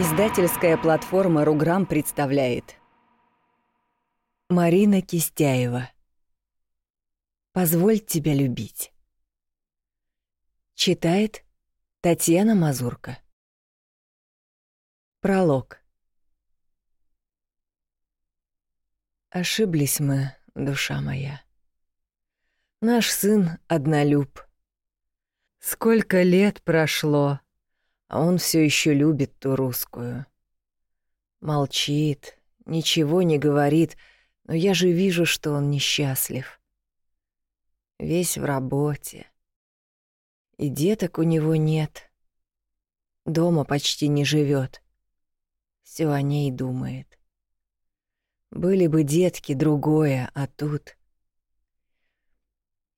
Издательская платформа «Руграм» представляет. Марина Кистяева. «Позволь тебя любить» Читает Татьяна Мазурка. Пролог. Ошиблись мы, душа моя. Наш сын однолюб. Сколько лет прошло, а он все еще любит ту русскую. Молчит, ничего не говорит, но я же вижу, что он несчастлив. Весь в работе. И деток у него нет. Дома почти не живет. Все о ней думает. Были бы детки, другое, а тут...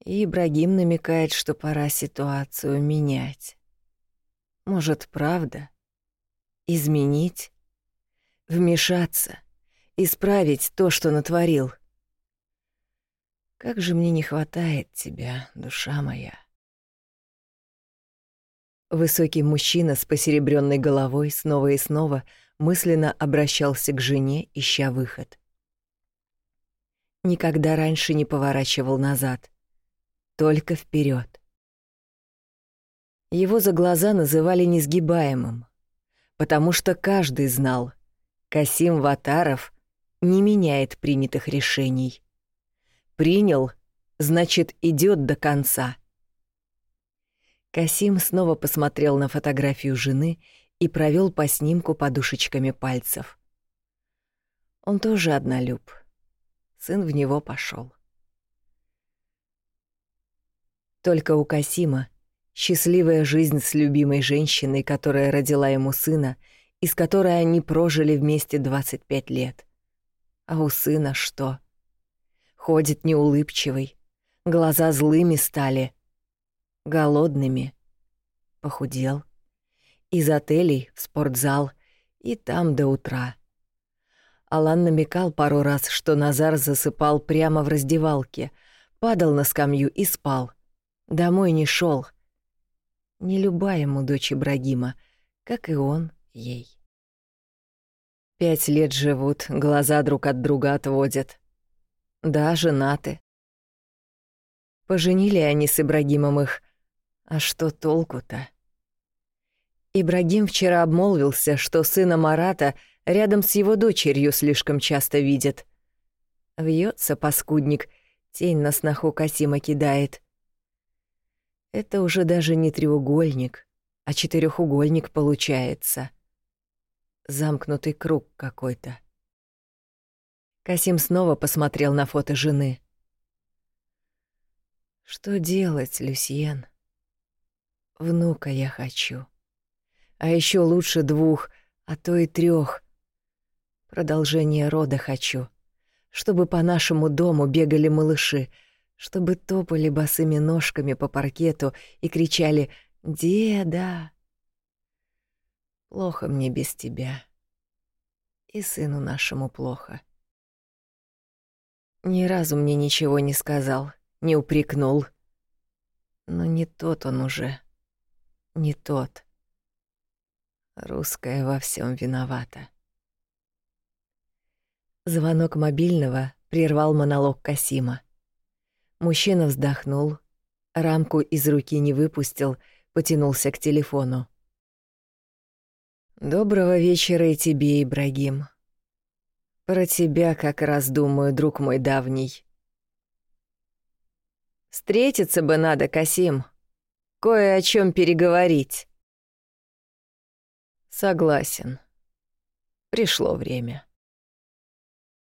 И Ибрагим намекает, что пора ситуацию менять. Может, правда? Изменить? Вмешаться? Исправить то, что натворил? Как же мне не хватает тебя, душа моя. Высокий мужчина с посеребренной головой снова и снова мысленно обращался к жене, ища выход. Никогда раньше не поворачивал назад, только вперед. Его за глаза называли несгибаемым, потому что каждый знал, Касим Ватаров не меняет принятых решений. Принял, значит, идет до конца. Касим снова посмотрел на фотографию жены и провел по снимку подушечками пальцев. Он тоже однолюб. Сын в него пошел. Только у Касима Счастливая жизнь с любимой женщиной, которая родила ему сына, и с которой они прожили вместе 25 лет. А у сына что? Ходит неулыбчивый, глаза злыми стали, голодными. Похудел. Из отелей в спортзал и там до утра. Алан намекал пару раз, что Назар засыпал прямо в раздевалке, падал на скамью и спал. Домой не шел не любая ему дочь Ибрагима, как и он ей. Пять лет живут, глаза друг от друга отводят. Да, женаты. Поженили они с Ибрагимом их. А что толку-то? Ибрагим вчера обмолвился, что сына Марата рядом с его дочерью слишком часто видит. Вьется паскудник, тень на сноху Касима кидает. Это уже даже не треугольник, а четырехугольник получается. Замкнутый круг какой-то. Касим снова посмотрел на фото жены. Что делать, Люсьен? Внука я хочу. А еще лучше двух, а то и трех. Продолжение рода хочу. Чтобы по нашему дому бегали малыши, чтобы топали босыми ножками по паркету и кричали «Деда!» Плохо мне без тебя. И сыну нашему плохо. Ни разу мне ничего не сказал, не упрекнул. Но не тот он уже. Не тот. Русская во всем виновата. Звонок мобильного прервал монолог Касима. Мужчина вздохнул, рамку из руки не выпустил, потянулся к телефону. «Доброго вечера и тебе, Ибрагим. Про тебя как раз думаю, друг мой давний. Встретиться бы надо, Касим. Кое о чем переговорить». «Согласен. Пришло время».